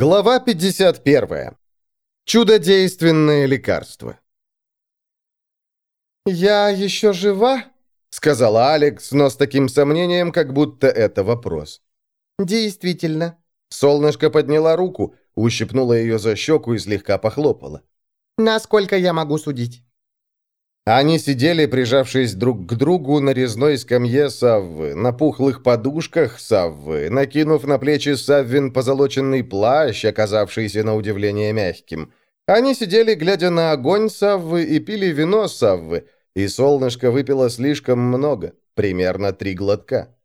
Глава 51. Чудодейственное лекарство. «Я еще жива?» — сказала Алекс, но с таким сомнением, как будто это вопрос. «Действительно». Солнышко подняла руку, ущипнула ее за щеку и слегка похлопала. «Насколько я могу судить?» Они сидели, прижавшись друг к другу на резной скамье Саввы, на пухлых подушках Саввы, накинув на плечи Саввин позолоченный плащ, оказавшийся на удивление мягким. Они сидели, глядя на огонь Саввы, и пили вино Саввы, и солнышко выпило слишком много, примерно три глотка.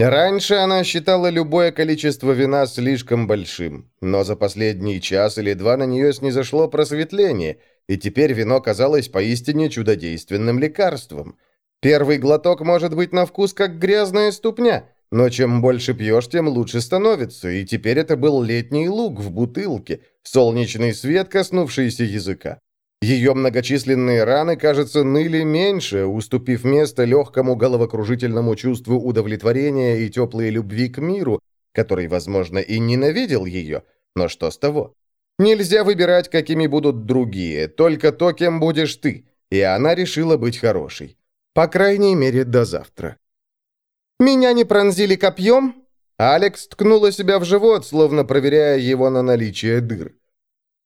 Раньше она считала любое количество вина слишком большим, но за последний час или два на нее снизошло просветление – и теперь вино казалось поистине чудодейственным лекарством. Первый глоток может быть на вкус как грязная ступня, но чем больше пьешь, тем лучше становится, и теперь это был летний луг в бутылке, солнечный свет, коснувшийся языка. Ее многочисленные раны, кажется, ныли меньше, уступив место легкому головокружительному чувству удовлетворения и теплой любви к миру, который, возможно, и ненавидел ее, но что с того? Нельзя выбирать, какими будут другие, только то, кем будешь ты. И она решила быть хорошей. По крайней мере, до завтра. «Меня не пронзили копьем?» Алекс ткнула себя в живот, словно проверяя его на наличие дыр.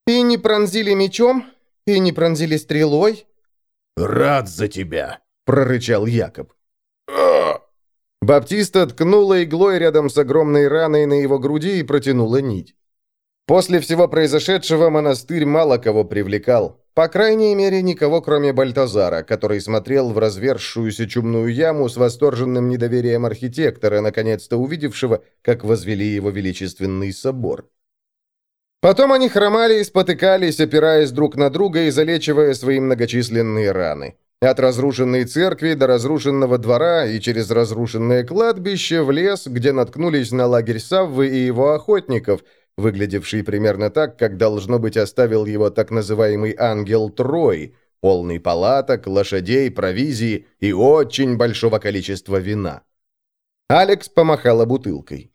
«И не пронзили мечом? И не пронзили стрелой?» «Рад за тебя», — прорычал Якоб. Баптиста ткнула иглой рядом с огромной раной на его груди и протянула нить. После всего произошедшего монастырь мало кого привлекал. По крайней мере, никого, кроме Бальтазара, который смотрел в разверзшуюся чумную яму с восторженным недоверием архитектора, наконец-то увидевшего, как возвели его величественный собор. Потом они хромали и спотыкались, опираясь друг на друга и залечивая свои многочисленные раны. От разрушенной церкви до разрушенного двора и через разрушенное кладбище в лес, где наткнулись на лагерь Саввы и его охотников – выглядевший примерно так, как, должно быть, оставил его так называемый ангел Трой, полный палаток, лошадей, провизии и очень большого количества вина. Алекс помахала бутылкой.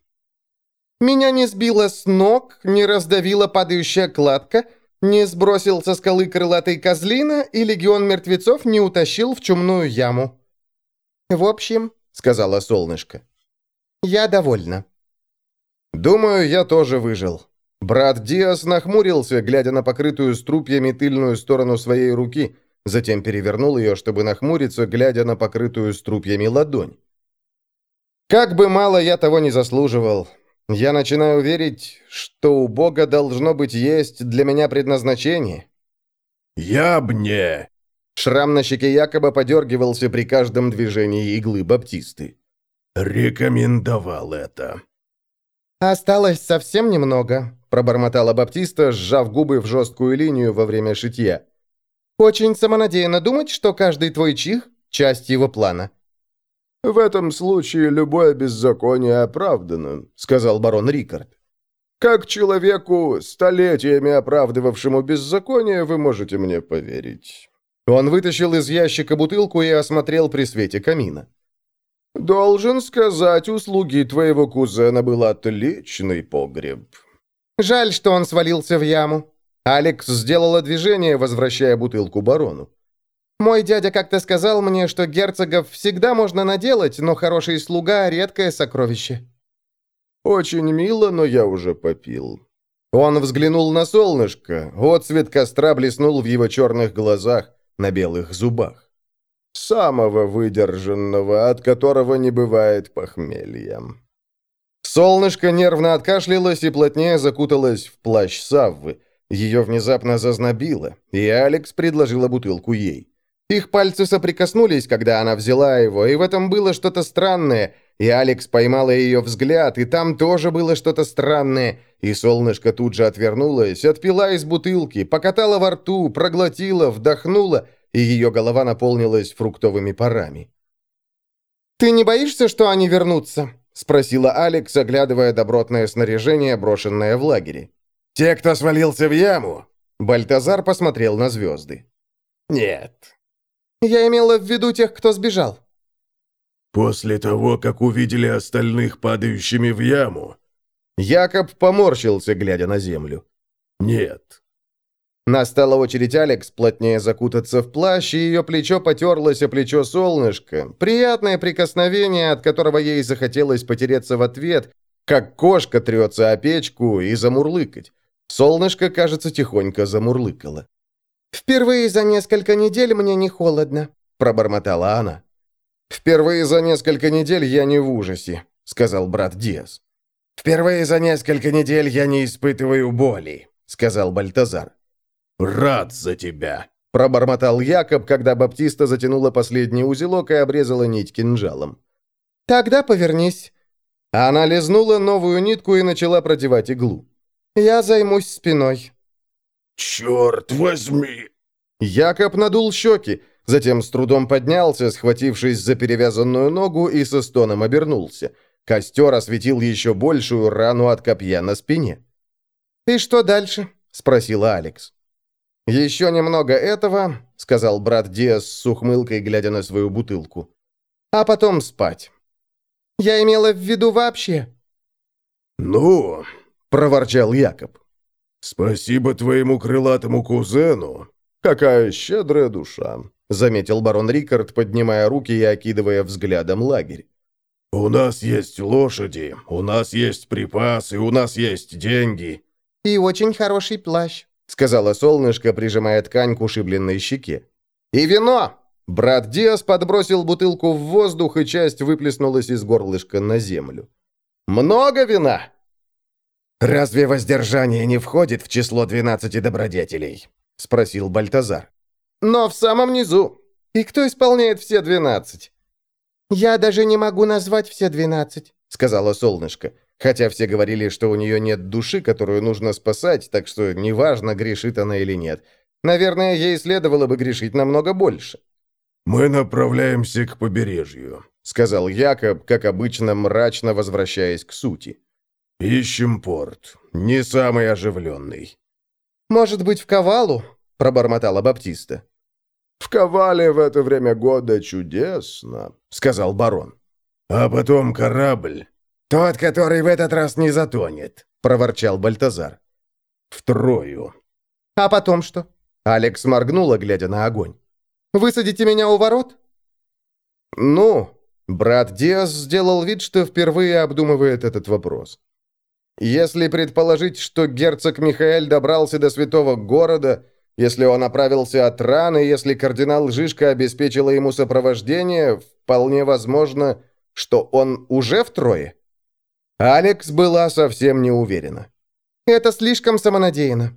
«Меня не сбила с ног, не раздавила падающая кладка, не сбросил со скалы крылатый козлина, и легион мертвецов не утащил в чумную яму». «В общем», — сказала солнышко, — «я довольна». «Думаю, я тоже выжил». Брат Диас нахмурился, глядя на покрытую струпьями тыльную сторону своей руки, затем перевернул ее, чтобы нахмуриться, глядя на покрытую струпьями ладонь. «Как бы мало я того не заслуживал, я начинаю верить, что у Бога должно быть есть для меня предназначение». «Я б не...» Шрам на щеке якобы подергивался при каждом движении иглы Баптисты. «Рекомендовал это». «Осталось совсем немного», — пробормотала Баптиста, сжав губы в жесткую линию во время шитья. «Очень самонадеянно думать, что каждый твой чих — часть его плана». «В этом случае любое беззаконие оправдано», — сказал барон Рикард. «Как человеку, столетиями оправдывавшему беззаконие, вы можете мне поверить». Он вытащил из ящика бутылку и осмотрел при свете камина. «Должен сказать, услуги твоего кузена был отличный погреб». «Жаль, что он свалился в яму». Алекс сделала движение, возвращая бутылку барону. «Мой дядя как-то сказал мне, что герцогов всегда можно наделать, но хороший слуга — редкое сокровище». «Очень мило, но я уже попил». Он взглянул на солнышко, отцвет костра блеснул в его черных глазах, на белых зубах самого выдержанного, от которого не бывает похмелья». Солнышко нервно откашлялось и плотнее закуталось в плащ Саввы. Ее внезапно зазнобило, и Алекс предложила бутылку ей. Их пальцы соприкоснулись, когда она взяла его, и в этом было что-то странное, и Алекс поймала ее взгляд, и там тоже было что-то странное, и солнышко тут же отвернулось, отпила из бутылки, покатала во рту, проглотила, вдохнула и ее голова наполнилась фруктовыми парами. «Ты не боишься, что они вернутся?» — спросила Алекс, оглядывая добротное снаряжение, брошенное в лагере. «Те, кто свалился в яму?» Бальтазар посмотрел на звезды. «Нет». «Я имела в виду тех, кто сбежал». «После того, как увидели остальных падающими в яму?» Якоб поморщился, глядя на землю. «Нет». Настала очередь Алекс плотнее закутаться в плащ, и ее плечо потерлось о плечо солнышко. Приятное прикосновение, от которого ей захотелось потереться в ответ, как кошка трется о печку и замурлыкать. Солнышко, кажется, тихонько замурлыкало. «Впервые за несколько недель мне не холодно», — пробормотала она. «Впервые за несколько недель я не в ужасе», — сказал брат Диас. «Впервые за несколько недель я не испытываю боли», — сказал Бальтазар. «Рад за тебя», — пробормотал Якоб, когда Баптиста затянула последний узелок и обрезала нить кинжалом. «Тогда повернись». Она лизнула новую нитку и начала продевать иглу. «Я займусь спиной». «Черт возьми!» Якоб надул щеки, затем с трудом поднялся, схватившись за перевязанную ногу и со стоном обернулся. Костер осветил еще большую рану от копья на спине. «И что дальше?» — спросила Алекс. «Еще немного этого», — сказал брат Диас с ухмылкой, глядя на свою бутылку. «А потом спать». «Я имела в виду вообще». «Ну», — проворчал Якоб. «Спасибо твоему крылатому кузену. Какая щедрая душа», — заметил барон Рикард, поднимая руки и окидывая взглядом лагерь. «У нас есть лошади, у нас есть припасы, у нас есть деньги». «И очень хороший плащ», — сказала солнышко, прижимая ткань к ушибленной щеке. «И вино!» Брат Диас подбросил бутылку в воздух, и часть выплеснулась из горлышка на землю. «Много вина!» «Разве воздержание не входит в число двенадцати добродетелей?» — спросил Бальтазар. «Но в самом низу. И кто исполняет все двенадцать?» «Я даже не могу назвать все двенадцать», — сказала солнышко. Хотя все говорили, что у нее нет души, которую нужно спасать, так что неважно, грешит она или нет. Наверное, ей следовало бы грешить намного больше. «Мы направляемся к побережью», — сказал Якоб, как обычно, мрачно возвращаясь к сути. «Ищем порт. Не самый оживленный». «Может быть, в Ковалу?» — пробормотала Баптиста. «В Ковале в это время года чудесно», — сказал барон. «А потом корабль». «Тот, который в этот раз не затонет», — проворчал Бальтазар. «Втрою». «А потом что?» Алекс моргнула, глядя на огонь. «Высадите меня у ворот?» «Ну...» Брат Диас сделал вид, что впервые обдумывает этот вопрос. «Если предположить, что герцог Михаэль добрался до святого города, если он оправился от раны, если кардинал Жишка обеспечила ему сопровождение, вполне возможно, что он уже втрое?» Алекс была совсем не уверена. «Это слишком самонадеянно».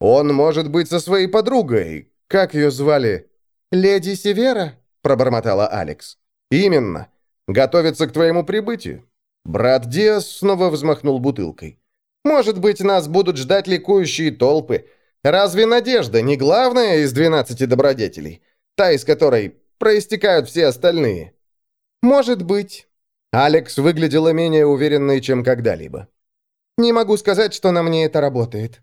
«Он может быть со своей подругой. Как ее звали?» «Леди Севера?» – пробормотала Алекс. «Именно. Готовится к твоему прибытию». Брат Диас снова взмахнул бутылкой. «Может быть, нас будут ждать ликующие толпы. Разве надежда не главная из двенадцати добродетелей? Та, из которой проистекают все остальные?» «Может быть». Алекс выглядела менее уверенной, чем когда-либо. «Не могу сказать, что на мне это работает.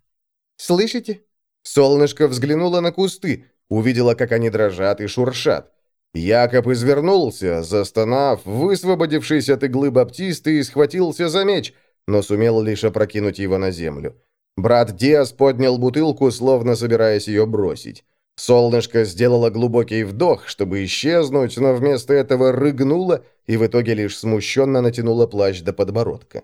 Слышите?» Солнышко взглянуло на кусты, увидела, как они дрожат и шуршат. Якоб извернулся, застонав, высвободившись от иглы баптисты, и схватился за меч, но сумел лишь опрокинуть его на землю. Брат Диас поднял бутылку, словно собираясь ее бросить. Солнышко сделало глубокий вдох, чтобы исчезнуть, но вместо этого рыгнуло и в итоге лишь смущенно натянуло плащ до подбородка.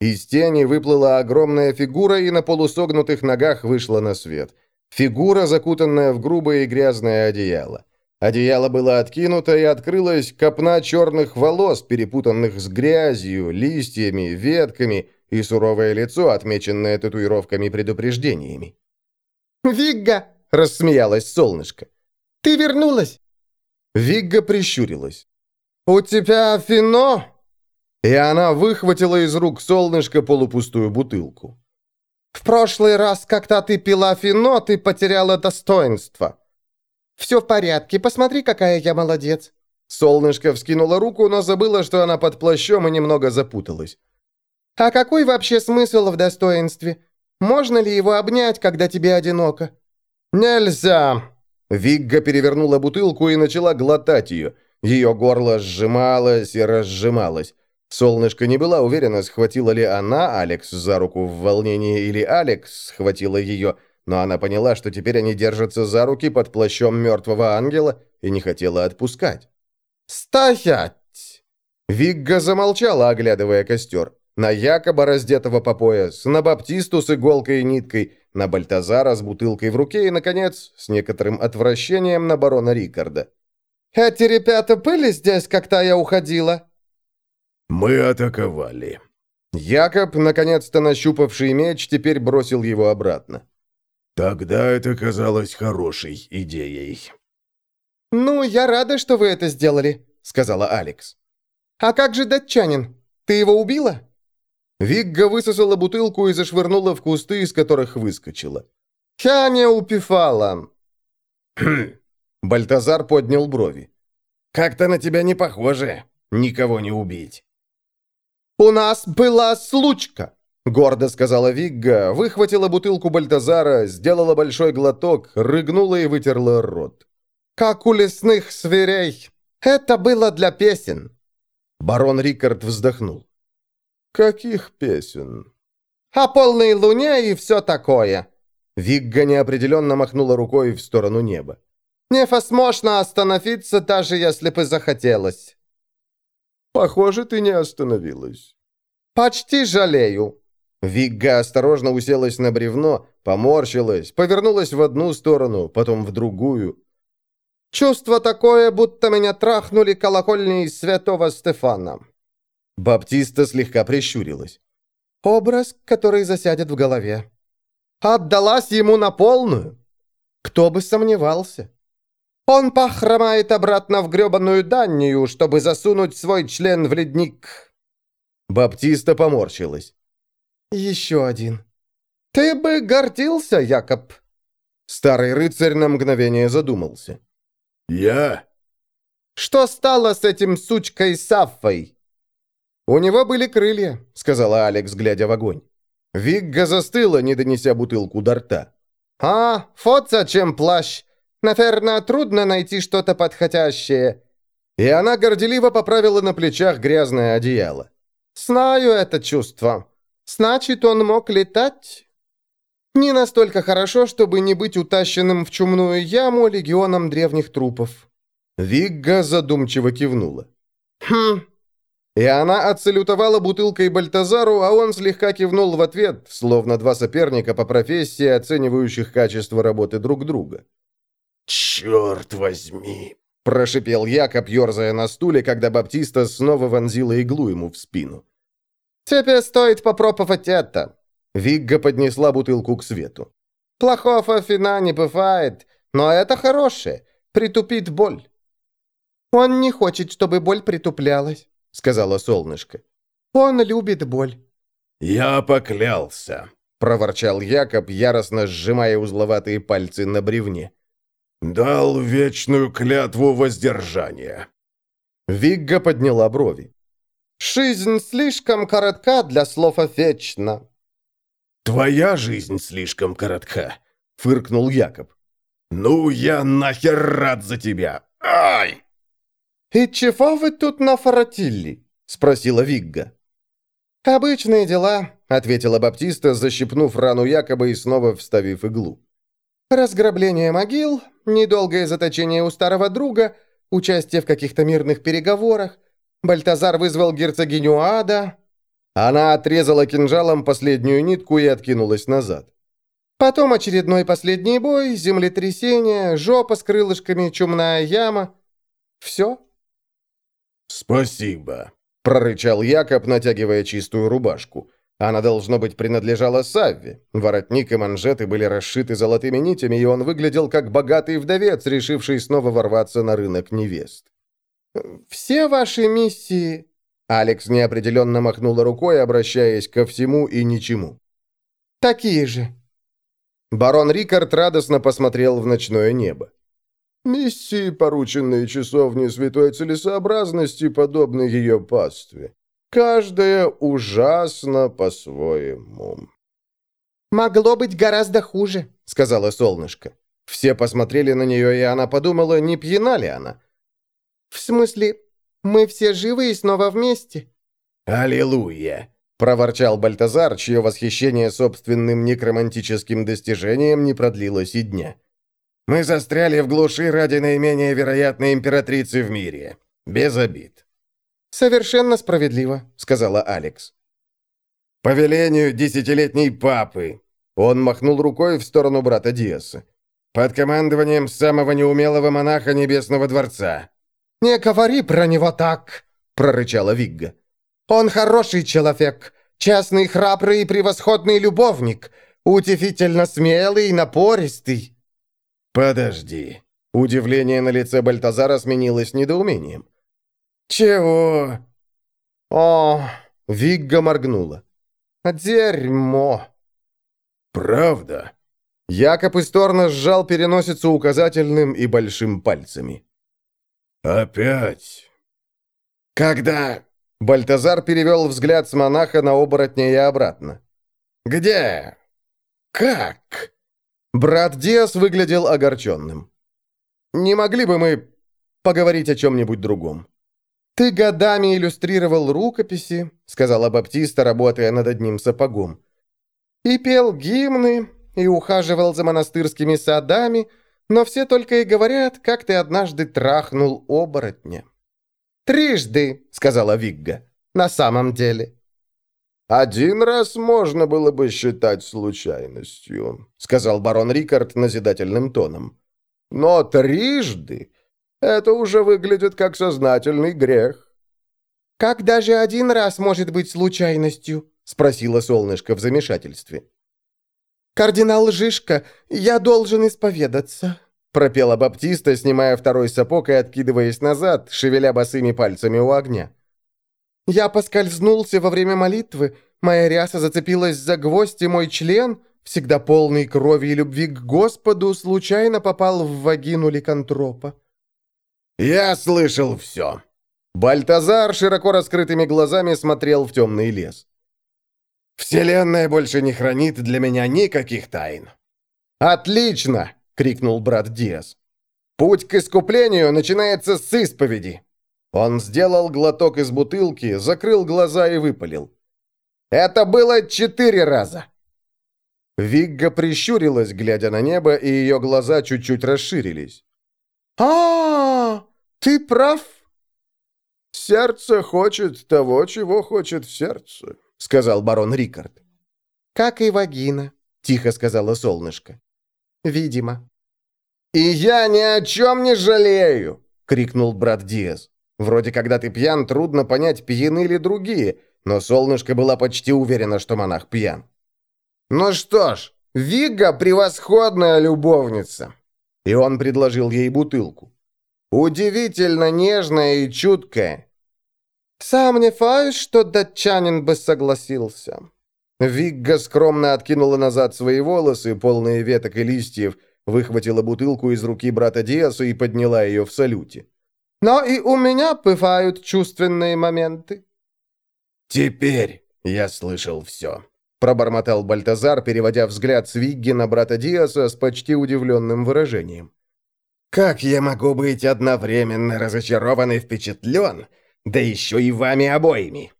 Из тени выплыла огромная фигура и на полусогнутых ногах вышла на свет. Фигура, закутанная в грубое и грязное одеяло. Одеяло было откинуто, и открылась копна черных волос, перепутанных с грязью, листьями, ветками и суровое лицо, отмеченное татуировками-предупреждениями. «Вигга!» — рассмеялась солнышко. «Ты вернулась!» Вигга прищурилась. «У тебя фино?» И она выхватила из рук солнышко полупустую бутылку. «В прошлый раз, когда ты пила фино, ты потеряла достоинство». «Все в порядке, посмотри, какая я молодец». Солнышко вскинула руку, но забыла, что она под плащом и немного запуталась. «А какой вообще смысл в достоинстве? Можно ли его обнять, когда тебе одиноко?» «Нельзя!» Вигга перевернула бутылку и начала глотать ее. Ее горло сжималось и разжималось. Солнышко не была уверена, схватила ли она Алекс за руку в волнении или Алекс схватила ее, но она поняла, что теперь они держатся за руки под плащом мертвого ангела и не хотела отпускать. «Стоять!» Вигга замолчала, оглядывая костер. На Якоба, раздетого по пояс, на Баптисту с иголкой и ниткой, на Бальтазара с бутылкой в руке и, наконец, с некоторым отвращением на барона Рикарда. «Эти ребята были здесь, когда я уходила?» «Мы атаковали». Якоб, наконец-то нащупавший меч, теперь бросил его обратно. «Тогда это казалось хорошей идеей». «Ну, я рада, что вы это сделали», — сказала Алекс. «А как же датчанин? Ты его убила?» Вигга высосала бутылку и зашвырнула в кусты, из которых выскочила. «Я не упивала». Бальтазар поднял брови. «Как-то на тебя не похоже. Никого не убить». «У нас была случка», — гордо сказала Вигга, выхватила бутылку Бальтазара, сделала большой глоток, рыгнула и вытерла рот. «Как у лесных зверей. Это было для песен». Барон Рикард вздохнул. «Каких песен?» «О полной луне и все такое». Вигга неопределенно махнула рукой в сторону неба. «Невозможно остановиться, даже если бы захотелось». «Похоже, ты не остановилась». «Почти жалею». Вигга осторожно уселась на бревно, поморщилась, повернулась в одну сторону, потом в другую. «Чувство такое, будто меня трахнули колокольней святого Стефана». Баптиста слегка прищурилась. «Образ, который засядет в голове. Отдалась ему на полную. Кто бы сомневался. Он похромает обратно в гребаную Данию, чтобы засунуть свой член в ледник». Баптиста поморщилась. «Еще один. Ты бы гордился, Якоб». Старый рыцарь на мгновение задумался. «Я?» «Что стало с этим сучкой Саффой?» «У него были крылья», — сказала Алекс, глядя в огонь. Вигга застыла, не донеся бутылку до рта. «А, вот зачем плащ. Наверное, трудно найти что-то подходящее». И она горделиво поправила на плечах грязное одеяло. «Знаю это чувство. Значит, он мог летать?» «Не настолько хорошо, чтобы не быть утащенным в чумную яму легионом древних трупов». Вигга задумчиво кивнула. «Хм, и она отсалютовала бутылкой Бальтазару, а он слегка кивнул в ответ, словно два соперника по профессии, оценивающих качество работы друг друга. «Черт возьми!» – прошипел Якоб, ерзая на стуле, когда Баптиста снова вонзила иглу ему в спину. «Тебе стоит попробовать это!» Вигга поднесла бутылку к свету. «Плохого фина не бывает, но это хорошее, притупит боль». «Он не хочет, чтобы боль притуплялась». — сказала солнышко. «Он любит боль». «Я поклялся», — проворчал Якоб, яростно сжимая узловатые пальцы на бревне. «Дал вечную клятву воздержания». Вигга подняла брови. «Жизнь слишком коротка для слова «вечно». «Твоя жизнь слишком коротка», — фыркнул Якоб. «Ну, я нахер рад за тебя! Ай!» «И чего вы тут нафоротили?» — спросила Вигга. «Обычные дела», — ответила Баптиста, защипнув рану якобы и снова вставив иглу. «Разграбление могил, недолгое заточение у старого друга, участие в каких-то мирных переговорах. Бальтазар вызвал герцогиню Ада». Она отрезала кинжалом последнюю нитку и откинулась назад. Потом очередной последний бой, землетрясение, жопа с крылышками, чумная яма. Все. «Спасибо», — прорычал Якоб, натягивая чистую рубашку. Она, должно быть, принадлежала Савве. Воротник и манжеты были расшиты золотыми нитями, и он выглядел как богатый вдовец, решивший снова ворваться на рынок невест. «Все ваши миссии...» Алекс неопределенно махнула рукой, обращаясь ко всему и ничему. «Такие же». Барон Рикард радостно посмотрел в ночное небо. Миссии, порученные часовне святой целесообразности, подобны ее пастве. Каждая ужасно по-своему. «Могло быть гораздо хуже», — сказала солнышко. Все посмотрели на нее, и она подумала, не пьяна ли она. «В смысле, мы все живы и снова вместе?» «Аллилуйя!» — проворчал Бальтазар, чье восхищение собственным некромантическим достижением не продлилось и дня. «Мы застряли в глуши ради наименее вероятной императрицы в мире. Без обид». «Совершенно справедливо», — сказала Алекс. «По велению десятилетней папы!» Он махнул рукой в сторону брата Диаса. «Под командованием самого неумелого монаха Небесного Дворца». «Не говори про него так!» — прорычала Вигга. Он хороший человек, честный, храбрый и превосходный любовник, удивительно смелый и напористый». «Подожди». Удивление на лице Бальтазара сменилось недоумением. «Чего?» «О!» — Вигга моргнула. «Дерьмо!» «Правда?» Якоб исторно сжал переносицу указательным и большим пальцами. «Опять?» «Когда Бальтазар перевел взгляд с монаха на оборотня и обратно. «Где? Как?» Брат Диас выглядел огорченным. «Не могли бы мы поговорить о чем-нибудь другом?» «Ты годами иллюстрировал рукописи», — сказала Баптиста, работая над одним сапогом. «И пел гимны, и ухаживал за монастырскими садами, но все только и говорят, как ты однажды трахнул оборотня». «Трижды», — сказала Вигга. «На самом деле». «Один раз можно было бы считать случайностью», — сказал барон Рикард назидательным тоном. «Но трижды — это уже выглядит как сознательный грех». «Как даже один раз может быть случайностью?» — спросила солнышко в замешательстве. «Кардинал Жишка, я должен исповедаться», пропела Баптиста, снимая второй сапог и откидываясь назад, шевеля босыми пальцами у огня. «Я поскользнулся во время молитвы, моя ряса зацепилась за гвоздь, и мой член, всегда полный крови и любви к Господу, случайно попал в вагину ликантропа». «Я слышал все». Бальтазар широко раскрытыми глазами смотрел в темный лес. «Вселенная больше не хранит для меня никаких тайн». «Отлично!» — крикнул брат Диас. «Путь к искуплению начинается с исповеди!» Он сделал глоток из бутылки, закрыл глаза и выпалил. «Это было четыре раза!» Вигга прищурилась, глядя на небо, и ее глаза чуть-чуть расширились. а, -а, -а Ты прав!» «Сердце хочет того, чего хочет сердце», — сказал барон Рикард. «Как и вагина», — тихо сказала солнышко. Видимо. «И я ни о чем не жалею!» — крикнул брат Диас. Вроде когда ты пьян, трудно понять, пьяны ли другие, но солнышко была почти уверена, что монах пьян. «Ну что ж, Вига — превосходная любовница!» И он предложил ей бутылку. «Удивительно нежная и чуткая». «Сомневаюсь, что датчанин бы согласился», Вигга скромно откинула назад свои волосы, полные веток и листьев, выхватила бутылку из руки брата Диаса и подняла ее в салюте. «Но и у меня бывают чувственные моменты». «Теперь я слышал все», — пробормотал Бальтазар, переводя взгляд с Вигги на брата Диаса с почти удивленным выражением. «Как я могу быть одновременно разочарован и впечатлен, да еще и вами обоими?»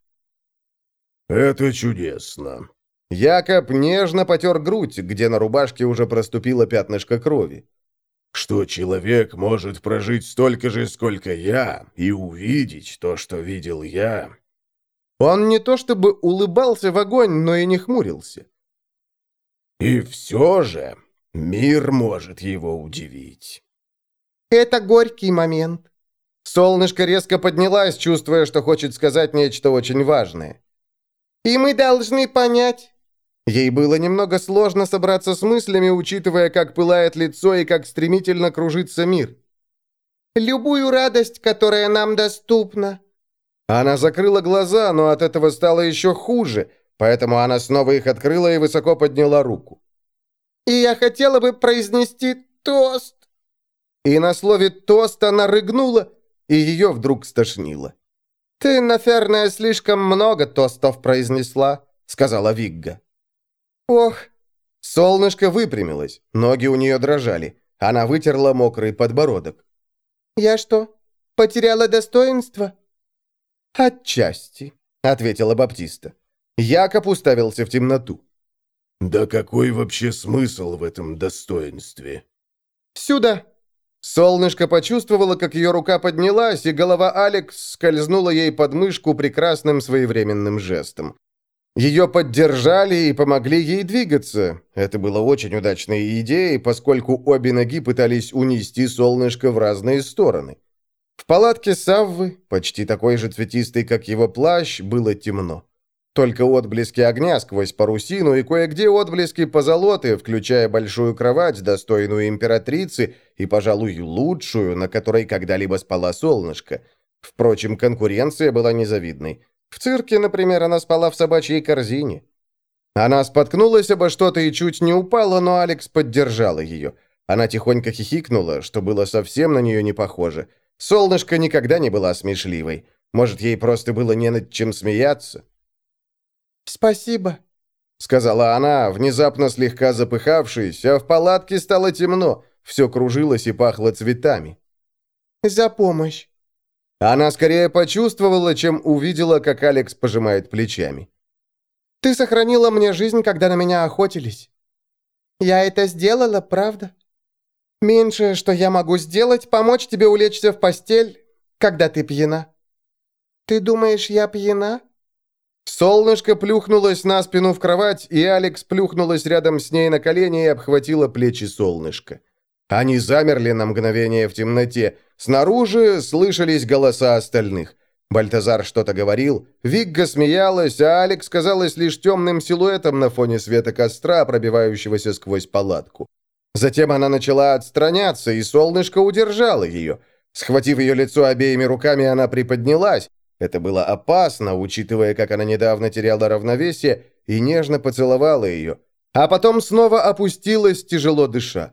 «Это чудесно». Якоб нежно потер грудь, где на рубашке уже проступило пятнышко крови. «Что человек может прожить столько же, сколько я, и увидеть то, что видел я». Он не то чтобы улыбался в огонь, но и не хмурился. «И все же мир может его удивить». «Это горький момент». Солнышко резко поднялась, чувствуя, что хочет сказать нечто очень важное. И мы должны понять...» Ей было немного сложно собраться с мыслями, учитывая, как пылает лицо и как стремительно кружится мир. «Любую радость, которая нам доступна». Она закрыла глаза, но от этого стало еще хуже, поэтому она снова их открыла и высоко подняла руку. «И я хотела бы произнести тост». И на слове «тост» она рыгнула, и ее вдруг стошнило. «Ты, наверное, слишком много тостов произнесла», — сказала Вигга. «Ох!» Солнышко выпрямилось, ноги у нее дрожали. Она вытерла мокрый подбородок. «Я что, потеряла достоинство?» «Отчасти». — ответила Баптиста. Якоб уставился в темноту. «Да какой вообще смысл в этом достоинстве?» «Сюда!» Солнышко почувствовало, как ее рука поднялась, и голова Алекс скользнула ей под мышку прекрасным своевременным жестом. Ее поддержали и помогли ей двигаться. Это было очень удачной идеей, поскольку обе ноги пытались унести солнышко в разные стороны. В палатке Саввы, почти такой же цветистой, как его плащ, было темно. Только отблески огня сквозь парусину и кое-где отблески позолоты, включая большую кровать, достойную императрицы, и, пожалуй, лучшую, на которой когда-либо спала солнышко. Впрочем, конкуренция была незавидной. В цирке, например, она спала в собачьей корзине. Она споткнулась обо что-то и чуть не упала, но Алекс поддержала ее. Она тихонько хихикнула, что было совсем на нее не похоже. Солнышко никогда не была смешливой. Может, ей просто было не над чем смеяться? «Спасибо», — сказала она, внезапно слегка запыхавшись, а в палатке стало темно, все кружилось и пахло цветами. «За помощь». Она скорее почувствовала, чем увидела, как Алекс пожимает плечами. «Ты сохранила мне жизнь, когда на меня охотились. Я это сделала, правда? Меньшее, что я могу сделать, помочь тебе улечься в постель, когда ты пьяна. Ты думаешь, я пьяна?» Солнышко плюхнулось на спину в кровать, и Алекс плюхнулась рядом с ней на колени и обхватила плечи солнышка. Они замерли на мгновение в темноте. Снаружи слышались голоса остальных. Бальтазар что-то говорил, Вигга смеялась, а Алекс казалась лишь темным силуэтом на фоне света костра, пробивающегося сквозь палатку. Затем она начала отстраняться, и солнышко удержало ее. Схватив ее лицо обеими руками, она приподнялась, это было опасно, учитывая, как она недавно теряла равновесие, и нежно поцеловала ее. А потом снова опустилась, тяжело дыша.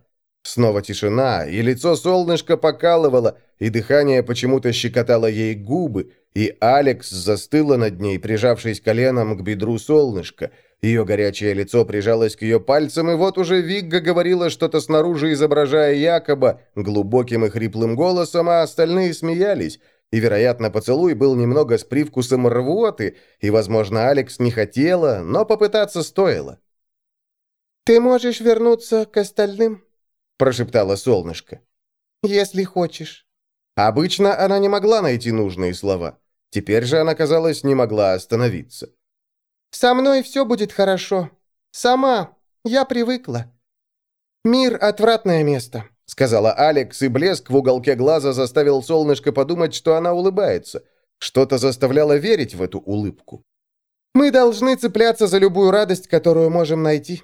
Снова тишина, и лицо солнышка покалывало, и дыхание почему-то щекотало ей губы, и Алекс застыла над ней, прижавшись коленом к бедру солнышка. Ее горячее лицо прижалось к ее пальцам, и вот уже Вигга говорила что-то снаружи, изображая Якоба, глубоким и хриплым голосом, а остальные смеялись. И, вероятно, поцелуй был немного с привкусом рвоты, и, возможно, Алекс не хотела, но попытаться стоило. «Ты можешь вернуться к остальным?» – прошептала солнышко. «Если хочешь». Обычно она не могла найти нужные слова. Теперь же она, казалось, не могла остановиться. «Со мной все будет хорошо. Сама. Я привыкла. Мир – отвратное место сказала Алекс, и блеск в уголке глаза заставил солнышко подумать, что она улыбается. Что-то заставляло верить в эту улыбку. «Мы должны цепляться за любую радость, которую можем найти».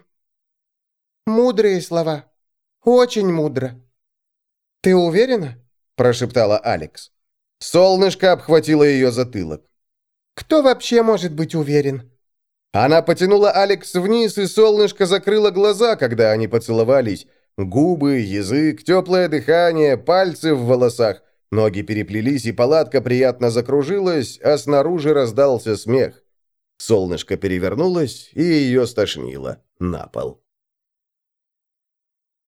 «Мудрые слова. Очень мудро». «Ты уверена?» – прошептала Алекс. Солнышко обхватило ее затылок. «Кто вообще может быть уверен?» Она потянула Алекс вниз, и солнышко закрыло глаза, когда они поцеловались, Губы, язык, теплое дыхание, пальцы в волосах. Ноги переплелись, и палатка приятно закружилась, а снаружи раздался смех. Солнышко перевернулось, и ее стошнило на пол.